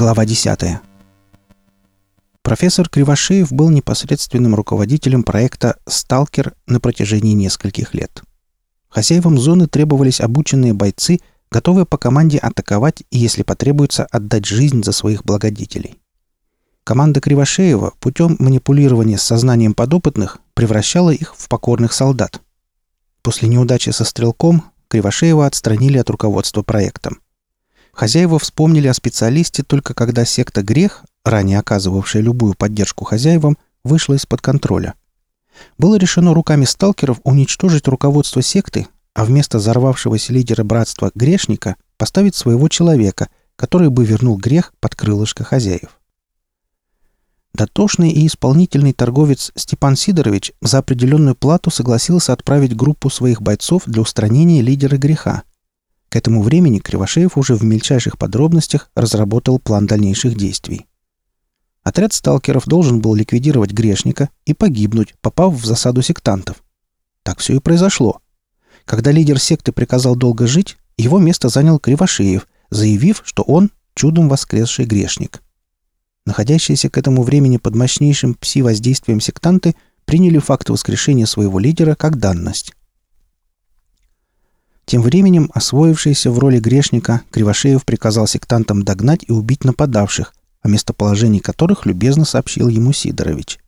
Глава 10. Профессор Кривошеев был непосредственным руководителем проекта «Сталкер» на протяжении нескольких лет. Хозяевам зоны требовались обученные бойцы, готовые по команде атаковать и, если потребуется, отдать жизнь за своих благодетелей. Команда Кривошеева путем манипулирования с сознанием подопытных превращала их в покорных солдат. После неудачи со стрелком Кривошеева отстранили от руководства проектом. Хозяева вспомнили о специалисте только когда секта «Грех», ранее оказывавшая любую поддержку хозяевам, вышла из-под контроля. Было решено руками сталкеров уничтожить руководство секты, а вместо взорвавшегося лидера братства грешника поставить своего человека, который бы вернул грех под крылышко хозяев. Дотошный и исполнительный торговец Степан Сидорович за определенную плату согласился отправить группу своих бойцов для устранения лидера греха. К этому времени Кривошеев уже в мельчайших подробностях разработал план дальнейших действий. Отряд сталкеров должен был ликвидировать грешника и погибнуть, попав в засаду сектантов. Так все и произошло. Когда лидер секты приказал долго жить, его место занял Кривошеев, заявив, что он чудом воскресший грешник – Находящиеся к этому времени под мощнейшим пси-воздействием сектанты приняли факт воскрешения своего лидера как данность. Тем временем, освоившийся в роли грешника, Кривошеев приказал сектантам догнать и убить нападавших, о местоположении которых любезно сообщил ему Сидорович.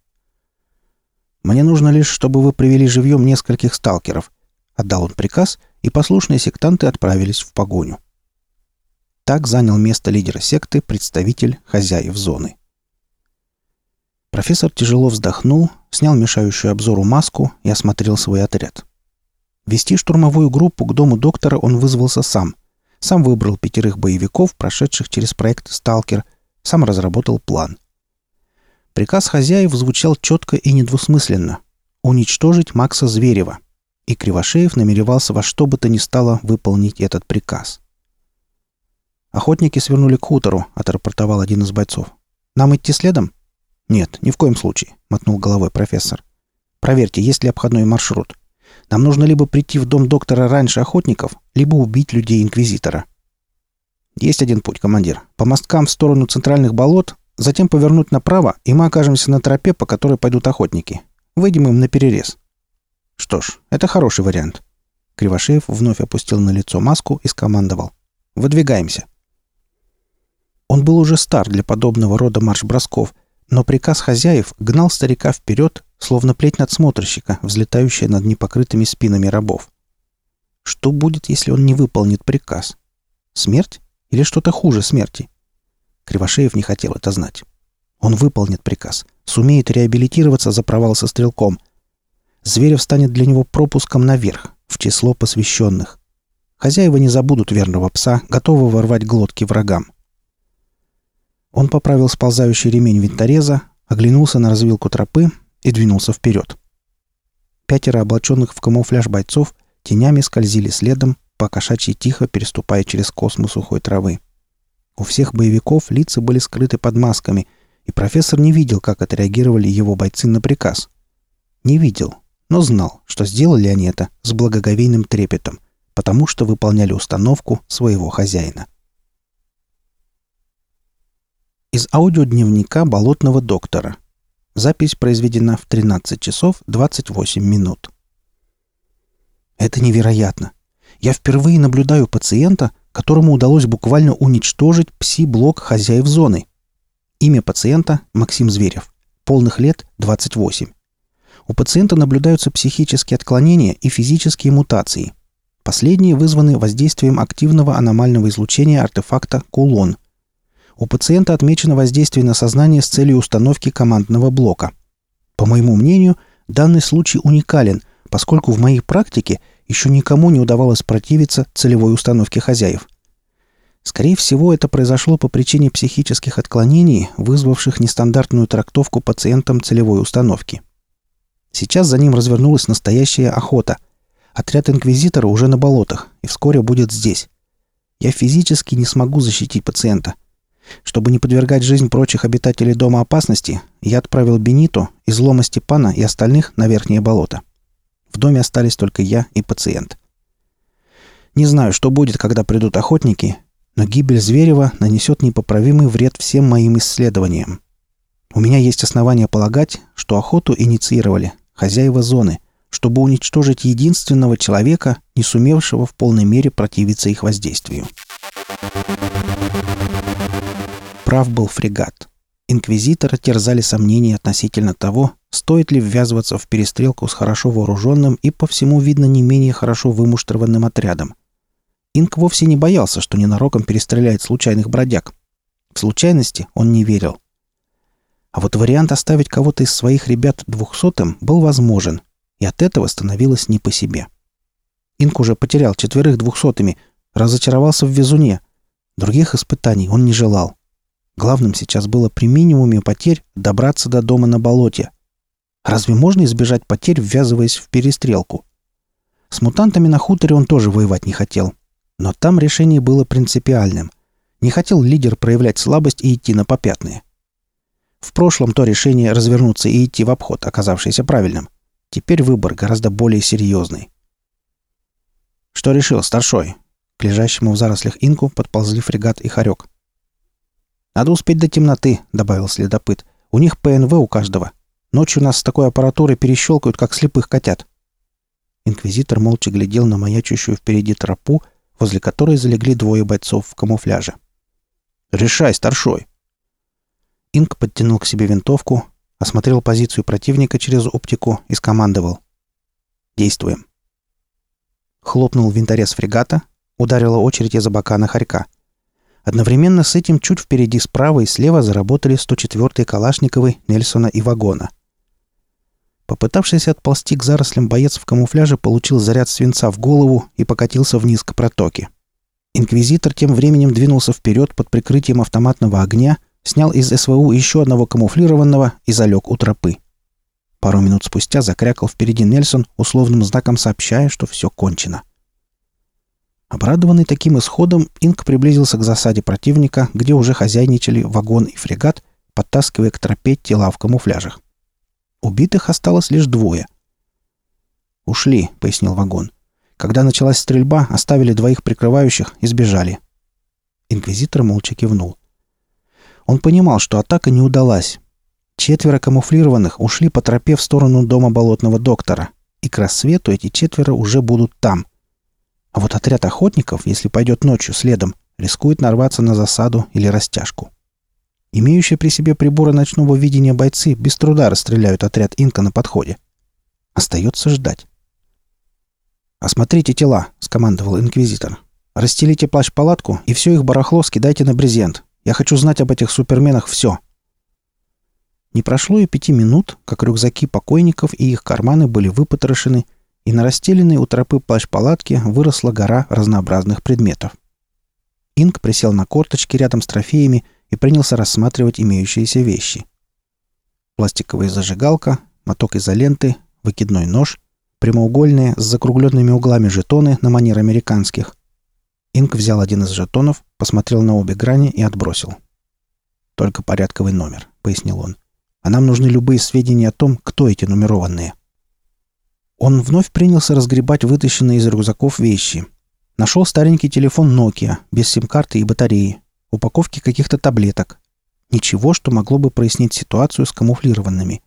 «Мне нужно лишь, чтобы вы привели живьем нескольких сталкеров», — отдал он приказ, и послушные сектанты отправились в погоню. Так занял место лидера секты представитель хозяев зоны. Профессор тяжело вздохнул, снял мешающую обзору маску и осмотрел свой отряд. Вести штурмовую группу к дому доктора он вызвался сам. Сам выбрал пятерых боевиков, прошедших через проект «Сталкер», сам разработал план. Приказ хозяев звучал четко и недвусмысленно — уничтожить Макса Зверева. И Кривошеев намеревался во что бы то ни стало выполнить этот приказ. «Охотники свернули к хутору», — отрапортовал один из бойцов. «Нам идти следом?» «Нет, ни в коем случае», — мотнул головой профессор. «Проверьте, есть ли обходной маршрут. Нам нужно либо прийти в дом доктора раньше охотников, либо убить людей Инквизитора». «Есть один путь, командир. По мосткам в сторону центральных болот, затем повернуть направо, и мы окажемся на тропе, по которой пойдут охотники. Выйдем им на перерез». «Что ж, это хороший вариант». Кривошеев вновь опустил на лицо маску и скомандовал. «Выдвигаемся». Он был уже стар для подобного рода марш-бросков, но приказ хозяев гнал старика вперед, словно плеть надсмотрщика, взлетающая над непокрытыми спинами рабов. Что будет, если он не выполнит приказ? Смерть? Или что-то хуже смерти? Кривошеев не хотел это знать. Он выполнит приказ, сумеет реабилитироваться за провал со стрелком. Зверев станет для него пропуском наверх, в число посвященных. Хозяева не забудут верного пса, готового рвать глотки врагам. Он поправил сползающий ремень винтореза, оглянулся на развилку тропы и двинулся вперед. Пятеро облаченных в камуфляж бойцов тенями скользили следом, по тихо переступая через космос сухой травы. У всех боевиков лица были скрыты под масками, и профессор не видел, как отреагировали его бойцы на приказ. Не видел, но знал, что сделали они это с благоговейным трепетом, потому что выполняли установку своего хозяина. Из аудиодневника болотного доктора. Запись произведена в 13 часов 28 минут. Это невероятно. Я впервые наблюдаю пациента, которому удалось буквально уничтожить пси-блок хозяев зоны. Имя пациента – Максим Зверев. Полных лет – 28. У пациента наблюдаются психические отклонения и физические мутации. Последние вызваны воздействием активного аномального излучения артефакта «Кулон», у пациента отмечено воздействие на сознание с целью установки командного блока. По моему мнению, данный случай уникален, поскольку в моей практике еще никому не удавалось противиться целевой установке хозяев. Скорее всего, это произошло по причине психических отклонений, вызвавших нестандартную трактовку пациентам целевой установки. Сейчас за ним развернулась настоящая охота. Отряд инквизитора уже на болотах и вскоре будет здесь. Я физически не смогу защитить пациента. Чтобы не подвергать жизнь прочих обитателей дома опасности, я отправил Бенито, излома Степана и остальных на верхнее болото. В доме остались только я и пациент. Не знаю, что будет, когда придут охотники, но гибель Зверева нанесет непоправимый вред всем моим исследованиям. У меня есть основания полагать, что охоту инициировали хозяева зоны, чтобы уничтожить единственного человека, не сумевшего в полной мере противиться их воздействию. Прав был фрегат. Инквизитора терзали сомнения относительно того, стоит ли ввязываться в перестрелку с хорошо вооруженным и, по всему видно, не менее хорошо вымуштрованным отрядом. Инк вовсе не боялся, что ненароком перестреляет случайных бродяг. В случайности он не верил. А вот вариант оставить кого-то из своих ребят двухсотым был возможен, и от этого становилось не по себе. Инк уже потерял четверых двухсотыми, разочаровался в везуне. Других испытаний он не желал. Главным сейчас было при минимуме потерь добраться до дома на болоте. Разве можно избежать потерь, ввязываясь в перестрелку? С мутантами на хуторе он тоже воевать не хотел. Но там решение было принципиальным. Не хотел лидер проявлять слабость и идти на попятные. В прошлом то решение развернуться и идти в обход, оказавшееся правильным. Теперь выбор гораздо более серьезный. «Что решил, старшой?» К лежащему в зарослях инку подползли фрегат и хорек. «Надо успеть до темноты», — добавил следопыт. «У них ПНВ у каждого. Ночью нас с такой аппаратурой перещелкают, как слепых котят». Инквизитор молча глядел на маячущую впереди тропу, возле которой залегли двое бойцов в камуфляже. «Решай, старшой!» Инк подтянул к себе винтовку, осмотрел позицию противника через оптику и скомандовал. «Действуем!» Хлопнул винторез фрегата, ударила очередь из бока на хорька. Одновременно с этим чуть впереди справа и слева заработали 104-й Калашниковы, Нельсона и Вагона. Попытавшийся отползти к зарослям боец в камуфляже получил заряд свинца в голову и покатился вниз к протоке. Инквизитор тем временем двинулся вперед под прикрытием автоматного огня, снял из СВУ еще одного камуфлированного и залег у тропы. Пару минут спустя закрякал впереди Нельсон, условным знаком сообщая, что все кончено. Обрадованный таким исходом, Инк приблизился к засаде противника, где уже хозяйничали вагон и фрегат, подтаскивая к тропе тела в камуфляжах. Убитых осталось лишь двое. «Ушли», — пояснил вагон. «Когда началась стрельба, оставили двоих прикрывающих и сбежали». Инквизитор молча кивнул. Он понимал, что атака не удалась. Четверо камуфлированных ушли по тропе в сторону дома болотного доктора, и к рассвету эти четверо уже будут там. А вот отряд охотников, если пойдет ночью следом, рискует нарваться на засаду или растяжку. Имеющие при себе приборы ночного видения бойцы без труда расстреляют отряд инка на подходе. Остается ждать. «Осмотрите тела», — скомандовал инквизитор. «Расстелите плащ-палатку и все их барахло скидайте на брезент. Я хочу знать об этих суперменах все». Не прошло и пяти минут, как рюкзаки покойников и их карманы были выпотрошены, и на расстеленной у тропы плащ-палатки выросла гора разнообразных предметов. Инк присел на корточки рядом с трофеями и принялся рассматривать имеющиеся вещи. Пластиковая зажигалка, моток изоленты, выкидной нож, прямоугольные с закругленными углами жетоны на манер американских. Инк взял один из жетонов, посмотрел на обе грани и отбросил. «Только порядковый номер», — пояснил он. «А нам нужны любые сведения о том, кто эти нумерованные». Он вновь принялся разгребать вытащенные из рюкзаков вещи. Нашел старенький телефон Nokia, без сим-карты и батареи, упаковки каких-то таблеток. Ничего, что могло бы прояснить ситуацию с камуфлированными.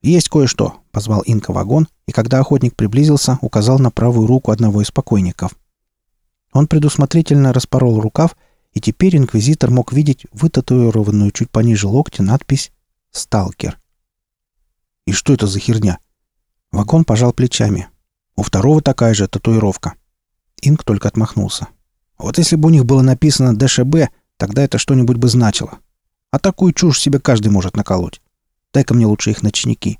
«Есть кое-что», — позвал Инка вагон, и когда охотник приблизился, указал на правую руку одного из покойников. Он предусмотрительно распорол рукав, и теперь инквизитор мог видеть вытатуированную чуть пониже локтя надпись «Сталкер». «И что это за херня?» Вагон пожал плечами. У второго такая же татуировка. Инк только отмахнулся. Вот если бы у них было написано ДШБ, тогда это что-нибудь бы значило. А такую чушь себе каждый может наколоть. Дай-ка мне лучше их ночники.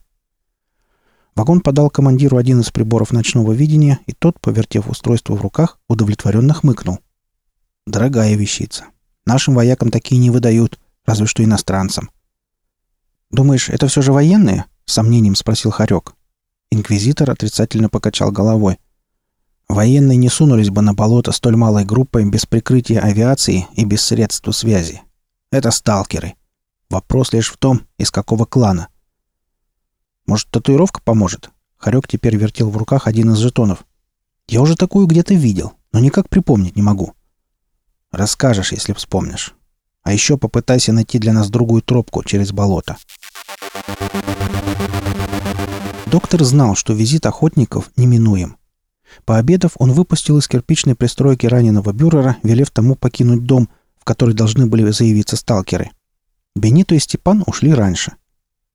Вагон подал командиру один из приборов ночного видения, и тот, повертев устройство в руках, удовлетворенно хмыкнул. «Дорогая вещица. Нашим воякам такие не выдают, разве что иностранцам». «Думаешь, это все же военные?» — с сомнением спросил Харек. Инквизитор отрицательно покачал головой. Военные не сунулись бы на болото столь малой группой без прикрытия авиации и без средств связи. Это сталкеры. Вопрос лишь в том, из какого клана. Может, татуировка поможет? Харек теперь вертел в руках один из жетонов. Я уже такую где-то видел, но никак припомнить не могу. Расскажешь, если вспомнишь. А еще попытайся найти для нас другую тропку через болото. Доктор знал, что визит охотников неминуем. Пообедав, он выпустил из кирпичной пристройки раненого бюрера, велев тому покинуть дом, в который должны были заявиться сталкеры. Бенито и Степан ушли раньше.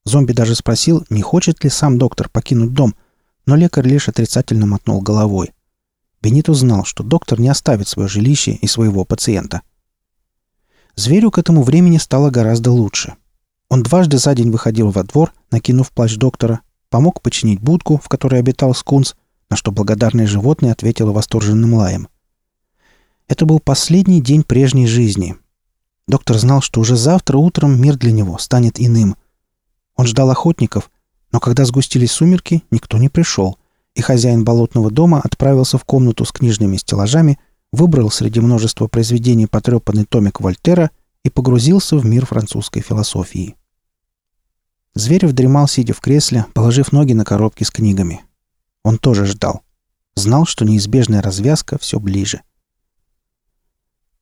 Зомби даже спросил, не хочет ли сам доктор покинуть дом, но лекарь лишь отрицательно мотнул головой. Бенито знал, что доктор не оставит свое жилище и своего пациента. Зверю к этому времени стало гораздо лучше. Он дважды за день выходил во двор, накинув плащ доктора, помог починить будку, в которой обитал скунс, на что благодарное животное ответило восторженным лаем. Это был последний день прежней жизни. Доктор знал, что уже завтра утром мир для него станет иным. Он ждал охотников, но когда сгустились сумерки, никто не пришел, и хозяин болотного дома отправился в комнату с книжными стеллажами, выбрал среди множества произведений потрепанный томик Вольтера и погрузился в мир французской философии. Зверев дремал, сидя в кресле, положив ноги на коробки с книгами. Он тоже ждал. Знал, что неизбежная развязка все ближе.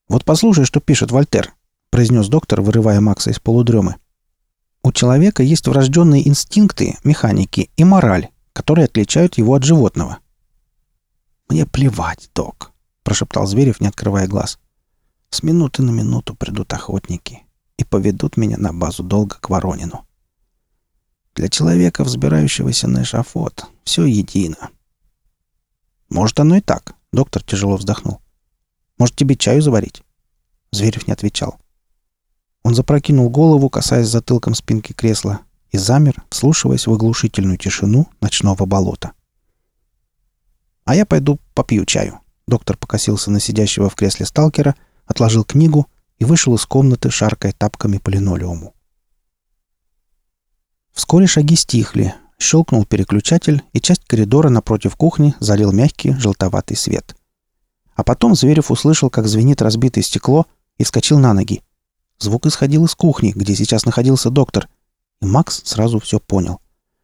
«Вот послушай, что пишет Вольтер», — произнес доктор, вырывая Макса из полудремы. «У человека есть врожденные инстинкты, механики и мораль, которые отличают его от животного». «Мне плевать, док», — прошептал Зверев, не открывая глаз. «С минуты на минуту придут охотники и поведут меня на базу долга к Воронину». Для человека, взбирающегося на эшафот, все едино. Может, оно и так. Доктор тяжело вздохнул. Может, тебе чаю заварить? Зверев не отвечал. Он запрокинул голову, касаясь затылком спинки кресла, и замер, вслушиваясь в оглушительную тишину ночного болота. «А я пойду попью чаю». Доктор покосился на сидящего в кресле сталкера, отложил книгу и вышел из комнаты, шаркая тапками по линолеуму. Вскоре шаги стихли, щелкнул переключатель, и часть коридора напротив кухни залил мягкий желтоватый свет. А потом Зверев услышал, как звенит разбитое стекло, и вскочил на ноги. Звук исходил из кухни, где сейчас находился доктор, и Макс сразу все понял.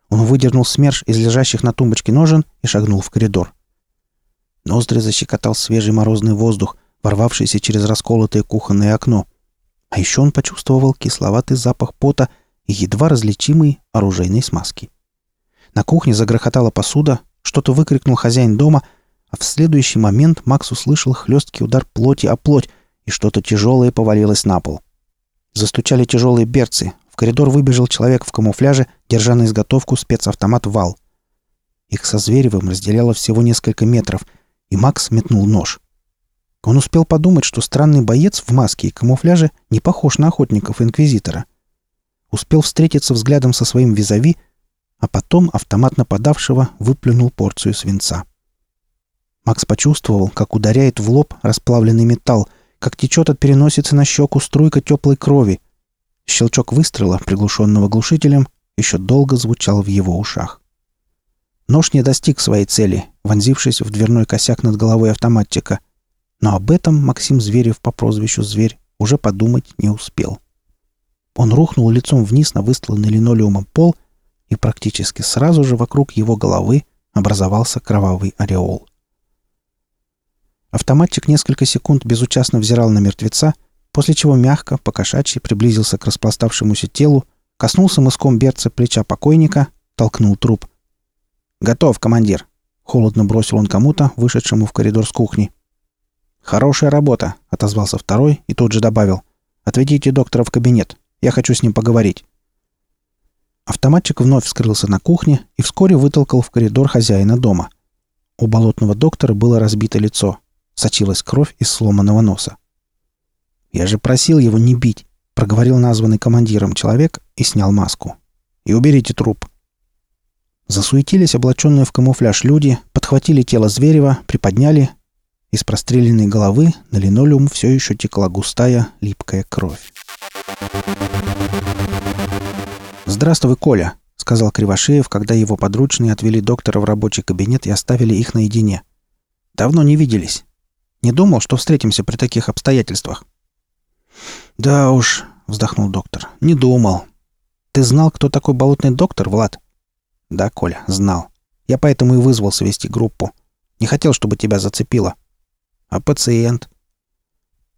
Он выдернул СМЕРШ из лежащих на тумбочке ножен и шагнул в коридор. Ноздри защекотал свежий морозный воздух, ворвавшийся через расколотое кухонное окно. А еще он почувствовал кисловатый запах пота и едва различимой оружейной смазки. На кухне загрохотала посуда, что-то выкрикнул хозяин дома, а в следующий момент Макс услышал хлесткий удар плоти о плоть, и что-то тяжелое повалилось на пол. Застучали тяжелые берцы. В коридор выбежал человек в камуфляже, держа на изготовку спецавтомат «Вал». Их со Зверевым разделяло всего несколько метров, и Макс метнул нож. Он успел подумать, что странный боец в маске и камуфляже не похож на охотников-инквизитора — успел встретиться взглядом со своим визави, а потом автомат нападавшего выплюнул порцию свинца. Макс почувствовал, как ударяет в лоб расплавленный металл, как течет от переносицы на щеку струйка теплой крови. Щелчок выстрела, приглушенного глушителем, еще долго звучал в его ушах. Нож не достиг своей цели, вонзившись в дверной косяк над головой автоматчика. Но об этом Максим Зверев по прозвищу «Зверь» уже подумать не успел. — он рухнул лицом вниз на выстланный линолеумом пол, и практически сразу же вокруг его головы образовался кровавый ореол. Автоматчик несколько секунд безучастно взирал на мертвеца, после чего мягко, покошачьи приблизился к распластавшемуся телу, коснулся мыском берца плеча покойника, толкнул труп. «Готов, командир!» — холодно бросил он кому-то, вышедшему в коридор с кухни. «Хорошая работа!» — отозвался второй и тут же добавил. «Отведите доктора в кабинет. Я хочу с ним поговорить». Автоматчик вновь вскрылся на кухне и вскоре вытолкал в коридор хозяина дома. У болотного доктора было разбито лицо. Сочилась кровь из сломанного носа. «Я же просил его не бить», — проговорил названный командиром человек и снял маску. «И уберите труп». Засуетились облаченные в камуфляж люди, подхватили тело Зверева, приподняли. Из простреленной головы на линолеум все еще текла густая, липкая кровь. «Здравствуй, Коля», — сказал Кривошеев, когда его подручные отвели доктора в рабочий кабинет и оставили их наедине. «Давно не виделись. Не думал, что встретимся при таких обстоятельствах». «Да уж», — вздохнул доктор, — «не думал. Ты знал, кто такой болотный доктор, Влад?» «Да, Коля, знал. Я поэтому и вызвался вести группу. Не хотел, чтобы тебя зацепило». «А пациент?»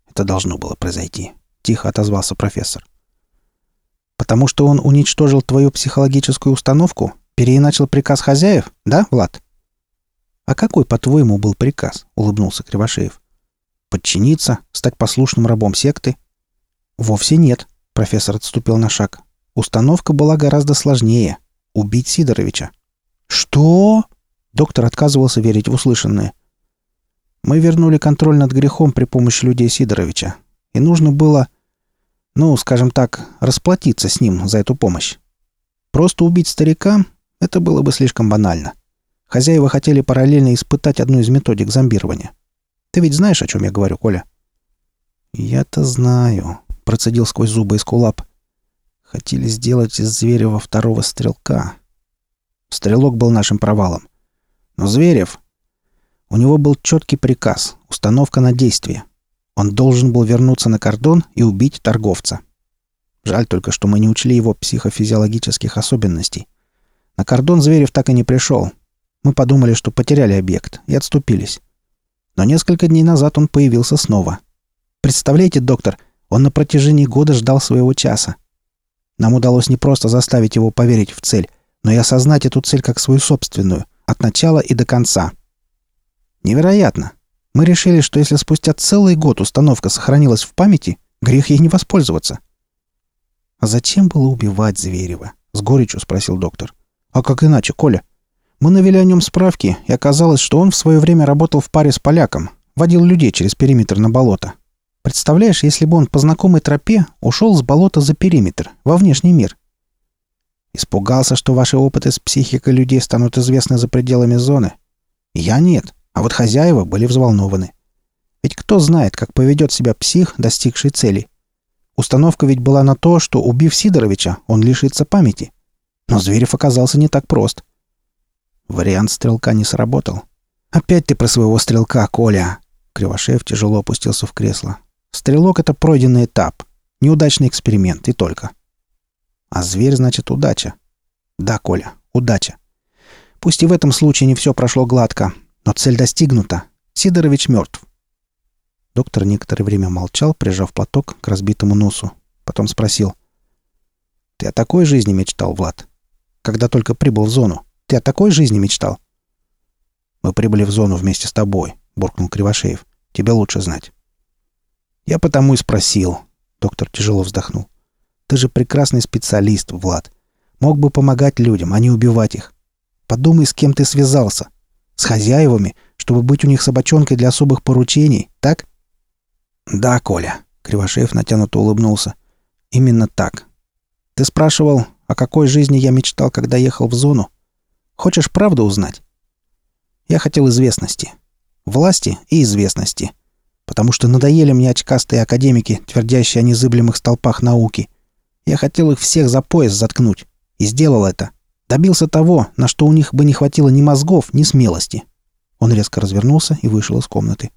Это должно было произойти», — тихо отозвался профессор. «Потому что он уничтожил твою психологическую установку? Переиначил приказ хозяев? Да, Влад?» «А какой, по-твоему, был приказ?» — улыбнулся Кривошеев. «Подчиниться? Стать послушным рабом секты?» «Вовсе нет», — профессор отступил на шаг. «Установка была гораздо сложнее. Убить Сидоровича». «Что?» Доктор отказывался верить в услышанное. «Мы вернули контроль над грехом при помощи людей Сидоровича. И нужно было, ну, скажем так, расплатиться с ним за эту помощь. Просто убить старика — это было бы слишком банально. Хозяева хотели параллельно испытать одну из методик зомбирования. Ты ведь знаешь, о чем я говорю, Коля?» «Я-то знаю», — процедил сквозь зубы Эскулап. «Хотели сделать из Зверева второго стрелка». Стрелок был нашим провалом. Но Зверев... У него был четкий приказ, установка на действие. Он должен был вернуться на кордон и убить торговца. Жаль только, что мы не учли его психофизиологических особенностей. На кордон Зверев так и не пришел. Мы подумали, что потеряли объект, и отступились. Но несколько дней назад он появился снова. Представляете, доктор, он на протяжении года ждал своего часа. Нам удалось не просто заставить его поверить в цель, но и осознать эту цель как свою собственную, от начала и до конца. Невероятно. Мы решили, что если спустя целый год установка сохранилась в памяти, грех ей не воспользоваться. «А зачем было убивать Зверева?» — с горечью спросил доктор. «А как иначе, Коля? Мы навели о нем справки, и оказалось, что он в свое время работал в паре с поляком, водил людей через периметр на болото. Представляешь, если бы он по знакомой тропе ушел с болота за периметр, во внешний мир, Испугался, что ваши опыты с психикой людей станут известны за пределами зоны? Я нет, а вот хозяева были взволнованы. Ведь кто знает, как поведет себя псих, достигший цели? Установка ведь была на то, что, убив Сидоровича, он лишится памяти. Но Зверев оказался не так прост. Вариант стрелка не сработал. «Опять ты про своего стрелка, Коля!» Кривошеев тяжело опустился в кресло. «Стрелок — это пройденный этап. Неудачный эксперимент, и только. А зверь значит удача. Да, Коля, удача. Пусть и в этом случае не все прошло гладко, но цель достигнута. Сидорович мертв. Доктор некоторое время молчал, прижав платок к разбитому носу. Потом спросил. «Ты о такой жизни мечтал, Влад? Когда только прибыл в зону, ты о такой жизни мечтал?» «Мы прибыли в зону вместе с тобой», — буркнул Кривошеев. «Тебе лучше знать». «Я потому и спросил», — доктор тяжело вздохнул. Ты же прекрасный специалист, Влад. Мог бы помогать людям, а не убивать их. Подумай, с кем ты связался. С хозяевами, чтобы быть у них собачонкой для особых поручений, так? Да, Коля. Кривошеев натянуто улыбнулся. Именно так. Ты спрашивал, о какой жизни я мечтал, когда ехал в зону? Хочешь правду узнать? Я хотел известности. Власти и известности. Потому что надоели мне очкастые академики, твердящие о незыблемых столпах науки — я хотел их всех за пояс заткнуть. И сделал это. Добился того, на что у них бы не хватило ни мозгов, ни смелости. Он резко развернулся и вышел из комнаты.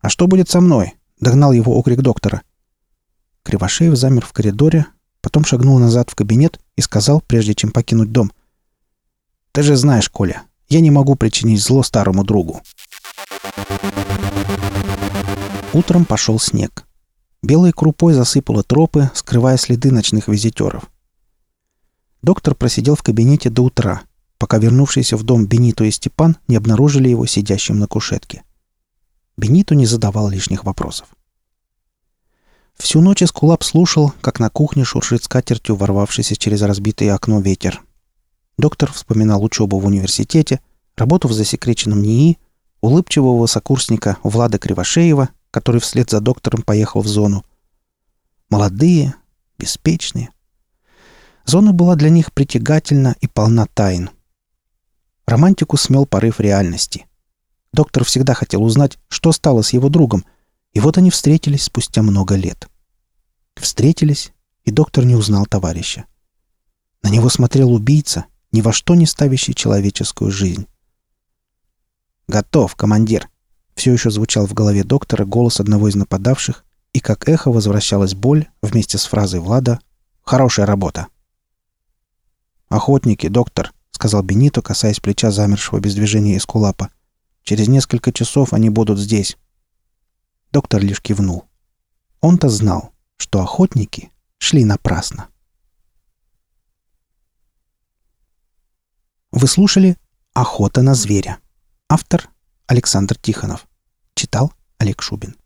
«А что будет со мной?» — догнал его окрик доктора. Кривошеев замер в коридоре, потом шагнул назад в кабинет и сказал, прежде чем покинуть дом. «Ты же знаешь, Коля, я не могу причинить зло старому другу». Утром пошел снег. Белой крупой засыпало тропы, скрывая следы ночных визитеров. Доктор просидел в кабинете до утра, пока вернувшиеся в дом Бенито и Степан не обнаружили его сидящим на кушетке. Бенито не задавал лишних вопросов. Всю ночь Эскулап слушал, как на кухне шуршит скатертью ворвавшийся через разбитое окно ветер. Доктор вспоминал учебу в университете, работу в засекреченном НИИ, улыбчивого сокурсника Влада Кривошеева который вслед за доктором поехал в зону. Молодые, беспечные. Зона была для них притягательна и полна тайн. Романтику смел порыв реальности. Доктор всегда хотел узнать, что стало с его другом, и вот они встретились спустя много лет. Встретились, и доктор не узнал товарища. На него смотрел убийца, ни во что не ставящий человеческую жизнь. «Готов, командир!» Все еще звучал в голове доктора голос одного из нападавших, и как эхо возвращалась боль вместе с фразой Влада «Хорошая работа». «Охотники, доктор», — сказал Бенито, касаясь плеча замершего без движения эскулапа. «Через несколько часов они будут здесь». Доктор лишь кивнул. Он-то знал, что охотники шли напрасно. Вы слушали «Охота на зверя». Автор Александр Тихонов. Читал Олег Шубин.